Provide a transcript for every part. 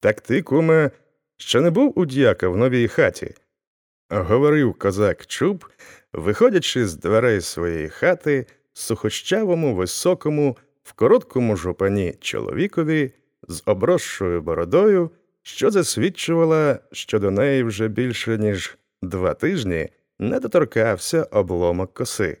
Так ти, куме, ще не був у дяка в новій хаті? Говорив козак Чуб, виходячи з дверей своєї хати, сухощавому, високому, в короткому жупані чоловікові з обросшою бородою, що засвідчувала, що до неї вже більше ніж два тижні не доторкався обломок коси,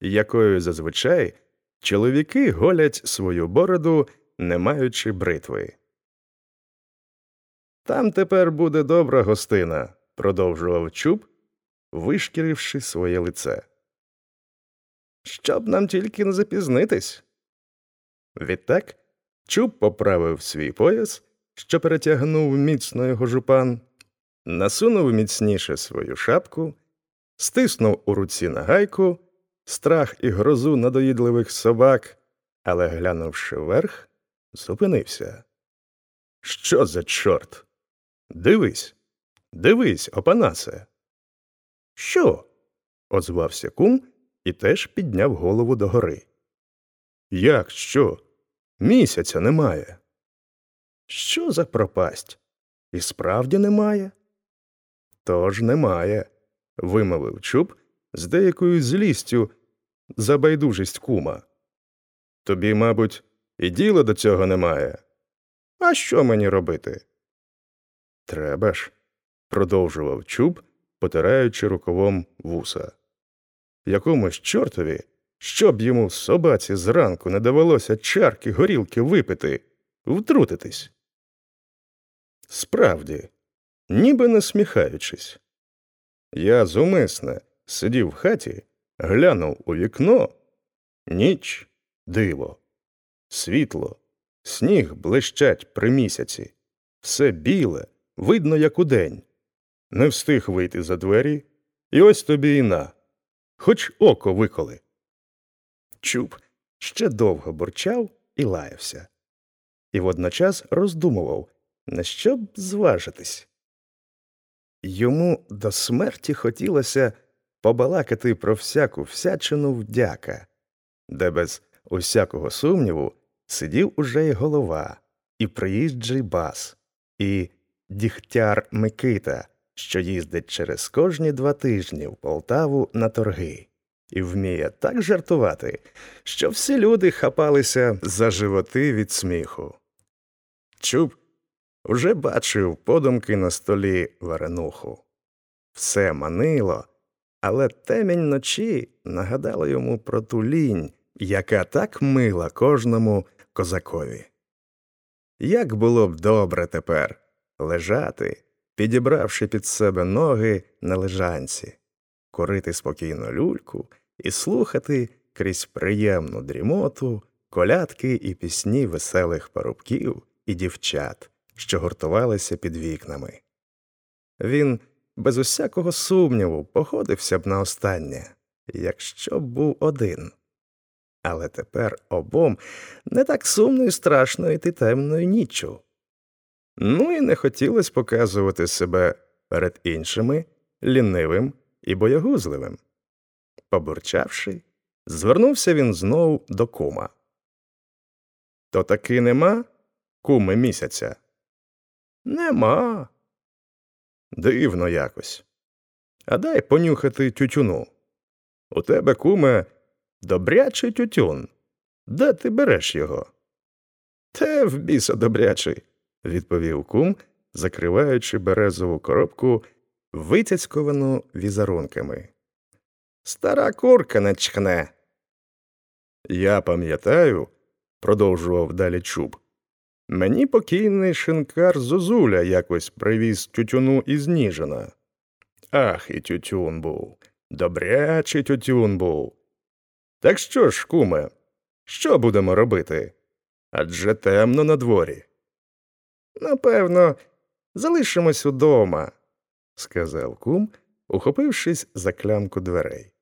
якою зазвичай чоловіки голять свою бороду, не маючи бритви. Там тепер буде добра гостина, продовжував чуб, вишкіривши своє лице. Щоб нам тільки не запізнитись. Відтак чуб поправив свій пояс, що перетягнув міцно його жупан, насунув міцніше свою шапку, стиснув у руці нагайку, страх і грозу надоїдливих собак, але, глянувши вверх, зупинився. Що за чорт? Дивись, дивись, опанасе. Що? озвався кум і теж підняв голову догори. Як що? Місяця немає. Що за пропасть? І справді немає? Тож немає, вимовив чуб з деякою злістю за байдужість кума. Тобі, мабуть, і діла до цього немає. А що мені робити? Треба ж, продовжував чуб, потираючи рукавом вуса. Якомусь чортові, щоб йому собаці зранку не довелося чарки горілки випити, втрутитись. Справді, ніби не сміхаючись. Я зумисне сидів в хаті, глянув у вікно. Ніч диво, світло, сніг блищать при місяці, все біле, видно, як удень. Не встиг вийти за двері, і ось тобі і на, хоч око виколи. Чуб ще довго бурчав і лаявся, і водночас роздумував, на що б зважитись. Йому до смерті хотілося побалакати про всяку всячину вдяка, де без усякого сумніву сидів уже й голова, і приїжджий бас, і дігтяр Микита, що їздить через кожні два тижні в Полтаву на торги, і вміє так жартувати, що всі люди хапалися за животи від сміху. Чуб уже бачив подумки на столі варенуху. Все манило, але темінь ночі нагадала йому про ту лінь, яка так мила кожному козакові. Як було б добре тепер лежати, підібравши під себе ноги на лежанці, корити спокійно люльку і слухати крізь приємну дрімоту колядки і пісні веселих парубків і дівчат, що гуртувалися під вікнами. Він без усякого сумніву походився б на останнє, якщо б був один. Але тепер обом не так сумно і страшно йти темною ніччю. Ну і не хотілося показувати себе перед іншими лінивим і боягузливим. Побурчавши, звернувся він знов до кума. То таки нема куми місяця? Нема. Дивно якось. А дай понюхати тютюну. У тебе, куме, добрячий тютюн. Де ти береш його? Те в біса добрячий, відповів кум, закриваючи березову коробку, витяцьковану візерунками. Стара курка не чхне. Я пам'ятаю, продовжував далі чуб. Мені покійний шинкар Зозуля якось привіз тютюну із Ніжина. Ах, і тютюн був. Добрячий тютюн був. Так що ж, куме, що будемо робити? Адже темно на дворі. Напевно, залишимось удома, сказав кум, ухопившись за клямку дверей.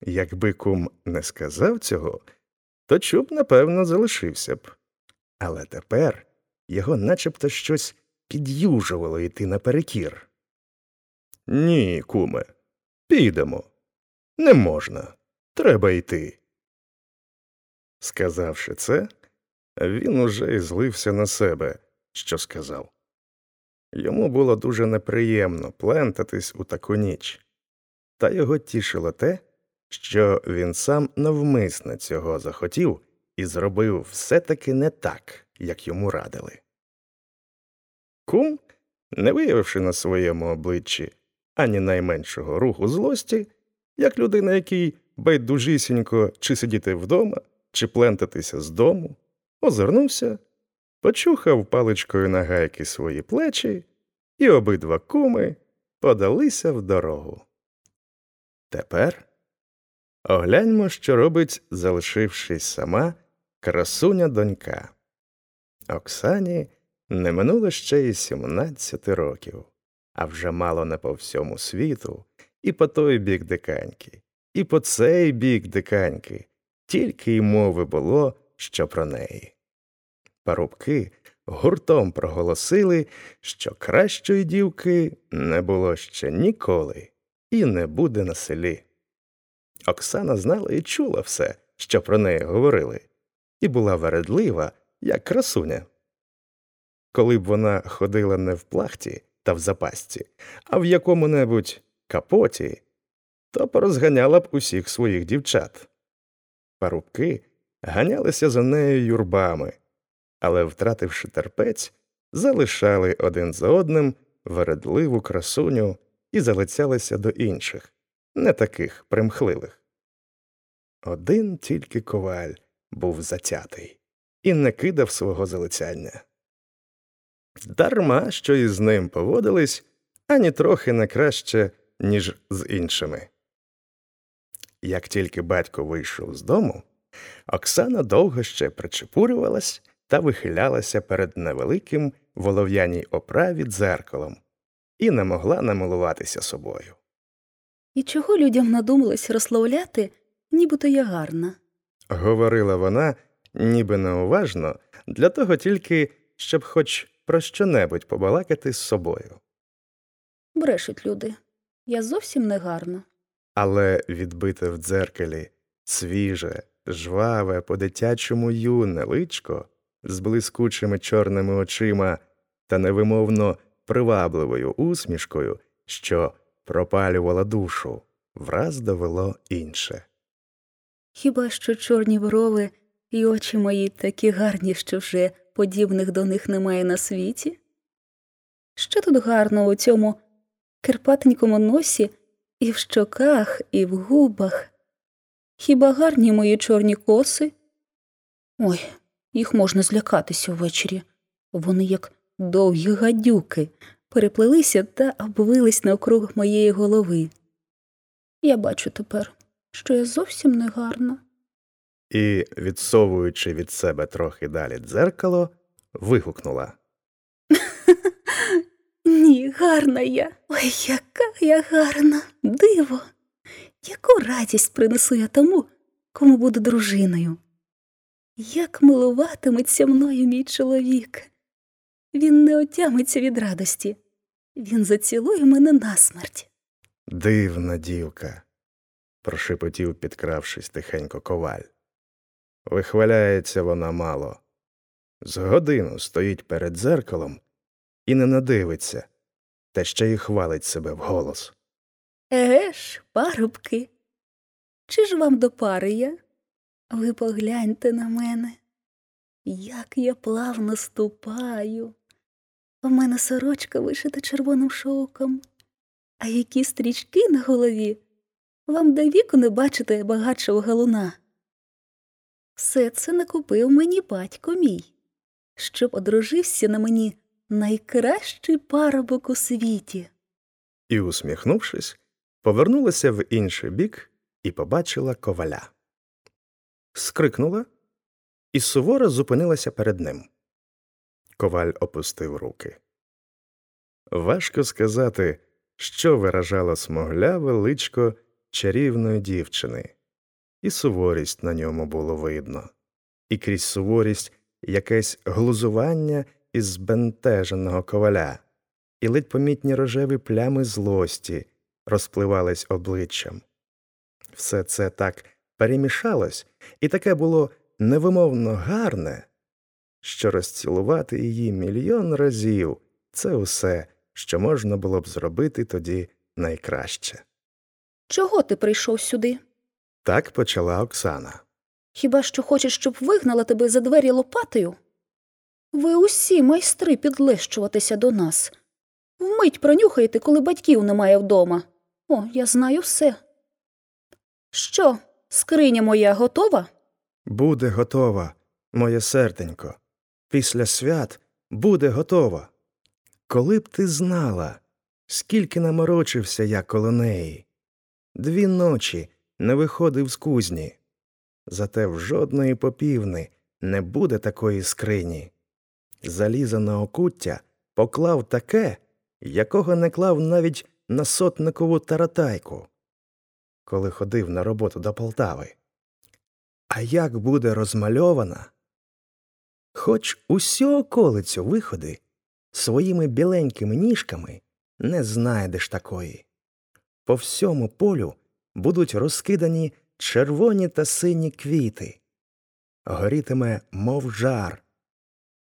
Якби кум не сказав цього, то чуб, напевно, залишився б. Але тепер його начебто щось під'южувало йти наперекір. Ні, куме, підемо. Не можна. Треба йти. Сказавши це, він уже і злився на себе, що сказав. Йому було дуже неприємно плентатись у таку ніч, та його тішило те, що він сам навмисне цього захотів і зробив все таки не так, як йому радили. Кум, не виявивши на своєму обличчі ані найменшого руху злості, як людина, якій байдужісінько чи сидіти вдома, чи плентатися з дому, озирнувся, почухав паличкою на гайки свої плечі, і обидва куми подалися в дорогу. Тепер огляньмо, що робить, залишившись сама, красуня донька. Оксані не минуло ще й сімнадцяти років, а вже мало не по всьому світу, і по той бік диканьки, і по цей бік диканьки, тільки й мови було, що про неї. Парубки гуртом проголосили, що кращої дівки не було ще ніколи і не буде на селі. Оксана знала і чула все, що про неї говорили, і була вередлива, як красуня. Коли б вона ходила не в плахті та в запасті, а в якому небудь капоті, то порозганяла б усіх своїх дівчат. Парубки ганялися за нею юрбами, але, втративши терпець, залишали один за одним вередливу красуню і залицялися до інших, не таких примхливих. Один тільки коваль був затятий і не кидав свого залицяння. Дарма що із ним поводились ані трохи не краще, ніж з іншими. Як тільки батько вийшов з дому, Оксана довго ще причепурювалась та вихилялася перед невеликим волов'яній оправі дзеркалом і не могла намилуватися собою. І чого людям надумалось розславляти, нібито я гарна? Говорила вона, ніби неуважно, для того тільки, щоб хоч про що-небудь побалакати з собою. Брешуть люди. Я зовсім не гарна. Але відбите в дзеркалі свіже, жваве, по дитячому юне личко з блискучими чорними очима та невимовно привабливою усмішкою, що пропалювала душу, враз довело інше. Хіба що чорні брови і очі мої такі гарні, що вже подібних до них немає на світі? Що тут гарно у цьому кирпатенькому носі і в щоках, і в губах? Хіба гарні мої чорні коси? Ой, їх можна злякатися ввечері. Вони, як довгі гадюки, переплелися та обвились навкруг моєї голови. Я бачу тепер, що я зовсім не гарна. І, відсовуючи від себе трохи далі дзеркало, вигукнула. Ні, гарна я. Ой, яка я гарна, диво. Яку радість принесу я тому, кому буду дружиною. Як милуватиметься мною мій чоловік. Він не отямиться від радості, він зацілує мене насмерть. Дивна дівка, прошепотів, підкравшись тихенько коваль. Вихваляється вона мало. З годину стоїть перед дзеркалом і не надивиться, та ще й хвалить себе вголос. Еге ж, парубки, чи ж вам до пари я? Ви погляньте на мене, як я плавно ступаю. У мене сорочка вишита червоним шовком, а які стрічки на голові вам до віку не бачите багатшого галуна. Все це накупив мені батько мій, щоб одружився на мені найкращий парубок у світі. І, усміхнувшись, повернулася в інший бік і побачила коваля. Скрикнула і суворо зупинилася перед ним. Коваль опустив руки. Важко сказати, що виражало смогляве личко чарівної дівчини, і суворість на ньому було видно, і крізь суворість якесь глузування із збентеженого коваля, і ледь помітні рожеві плями злості розпливались обличчям. Все це так перемішалось, і таке було невимовно гарне, що розцілувати її мільйон разів це усе, що можна було б зробити тоді найкраще. Чого ти прийшов сюди? Так почала Оксана. Хіба що хочеш, щоб вигнала тебе за двері лопатою? Ви усі майстри підлещуватися до нас. Вмить пронюхаєте, коли батьків немає вдома. О, я знаю все. Що, скриня моя готова? Буде готова, моє серденько. Після свят буде готова. Коли б ти знала, скільки наморочився я коло неї. Дві ночі не виходив з кузні. Зате в жодної попівни не буде такої скрині. Заліза на окуття поклав таке, якого не клав навіть на сотникову таратайку, коли ходив на роботу до Полтави. А як буде розмальована? Хоч усю околицю виходи своїми біленькими ніжками не знайдеш такої. По всьому полю будуть розкидані червоні та сині квіти. Горітиме, мов жар.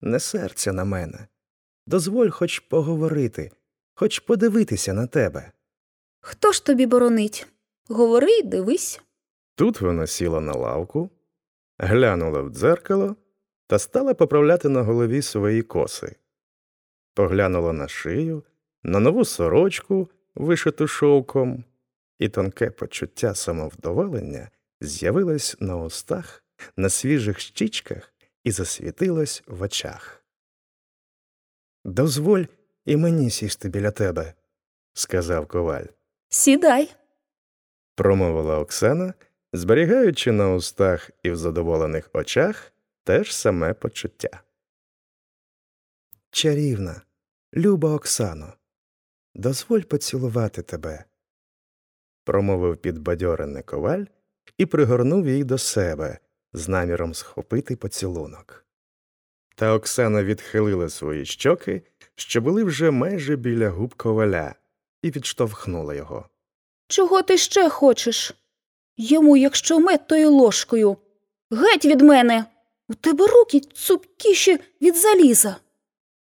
Не серця на мене. Дозволь хоч поговорити, хоч подивитися на тебе. Хто ж тобі боронить? Говори й дивись. Тут вона сіла на лавку, глянула в дзеркало та стала поправляти на голові свої коси. Поглянула на шию, на нову сорочку, вишиту шовком, і тонке почуття самовдоволення з'явилось на устах, на свіжих щічках і засвітилось в очах. Дозволь і мені сісти біля тебе, сказав коваль. Сідай. Промовила Оксана, зберігаючи на устах і в задоволених очах те ж саме почуття. Чарівна, люба Оксано, дозволь поцілувати тебе, промовив підбадьорений коваль і пригорнув її до себе з наміром схопити поцілунок. Та Оксана відхилила свої щоки, що були вже майже біля губ коваля, і відштовхнула його. Чого ти ще хочеш? Йому, якщо мед, то й ложкою. Геть від мене. У тебе руки цупкіші від заліза.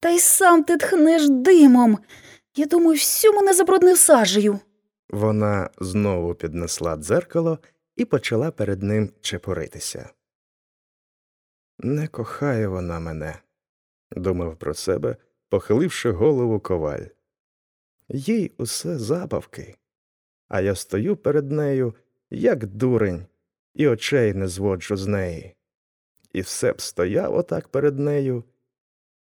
Та й сам ти тхнеш димом. Я думаю, всю мене забруднив сажею. Вона знову піднесла дзеркало і почала перед ним чепуритися. Не кохає вона мене, думав про себе, похиливши голову коваль. Їй усе забавки, а я стою перед нею, як дурень, і очей не зводжу з неї. І все б стояв отак перед нею,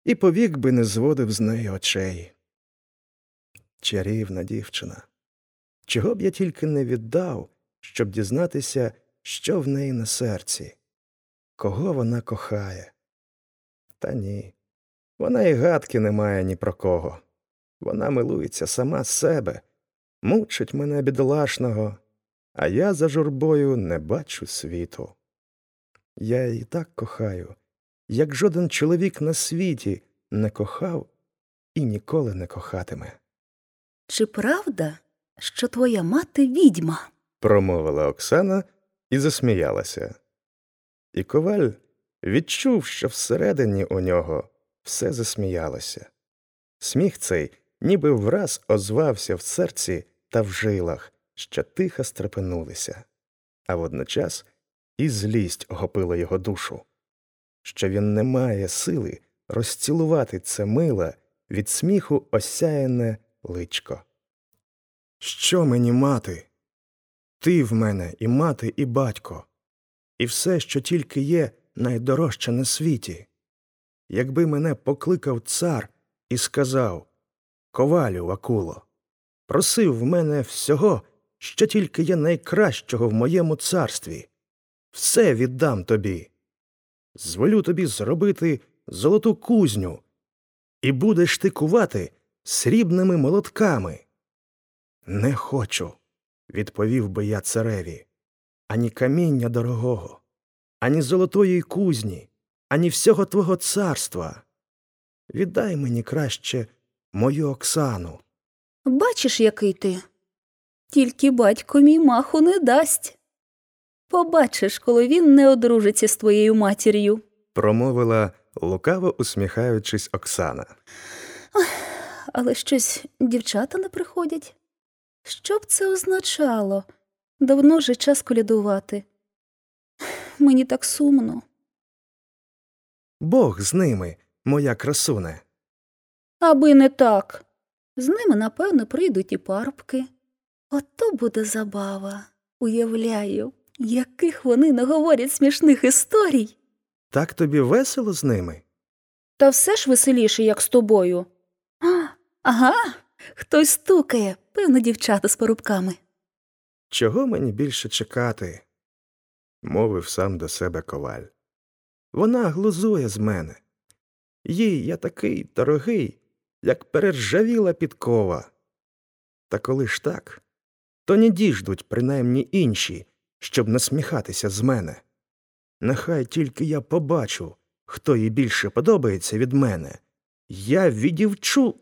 і повік би не зводив з неї очей. Чарівна дівчина. Чого б я тільки не віддав, щоб дізнатися, що в неї на серці, кого вона кохає. Та ні, вона і гадки не має ні про кого. Вона милується сама себе, мучить мене бідолашного, а я за журбою не бачу світу. Я її так кохаю, як жоден чоловік на світі не кохав і ніколи не кохатиме. Чи правда, що твоя мати відьма? промовила Оксана і засміялася. І коваль відчув, що всередині у нього все засміялося. Сміх цей ніби враз озвався в серці та в жилах, що тихо стрепенулися, а водночас і злість охопила його душу, що він не має сили розцілувати це миле від сміху осяяне личко. Що мені мати? Ти в мене і мати, і батько, і все, що тільки є, найдорожче на світі. Якби мене покликав цар і сказав Ковалю, Вакуло, просив в мене всього, що тільки є найкращого в моєму царстві, все віддам тобі. Зволю тобі зробити золоту кузню, і будеш ти кувати срібними молотками. Не хочу, відповів би я цареві, ані каміння дорогого, ані золотої кузні, ані всього твого царства. Віддай мені краще мою Оксану. Бачиш, який ти? Тільки батько мій маху не дасть. Побачиш, коли він не одружиться з твоєю матір'ю. промовила лукаво усміхаючись Оксана. Але щось дівчата не приходять. Що б це означало? Давно вже час колядувати. Мені так сумно. Бог з ними, моя красуне. Аби не так. З ними, напевно, прийдуть і парубки. Ото буде забава. Уявляю, яких вони наговорять смішних історій. Так тобі весело з ними? Та все ж веселіше, як з тобою. А, ага, хтось стукає, певно, дівчата з парубками. Чого мені більше чекати? мовив сам до себе коваль. Вона глузує з мене. Їй я такий дорогий, як перержавіла підкова. Та коли ж так, то не діждуть принаймні інші, щоб насміхатися з мене. Нехай тільки я побачу, хто їй більше подобається від мене. Я відівчу.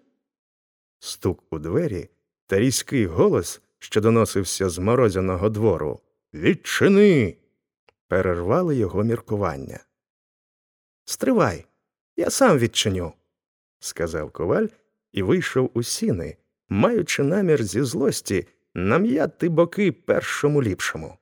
Стук у двері та різкий голос, що доносився з морозяного двору. Відчини. перервали його міркування. Стривай, я сам відчиню, сказав коваль і вийшов у сіни, маючи намір зі злості нам'яти боки першому ліпшому.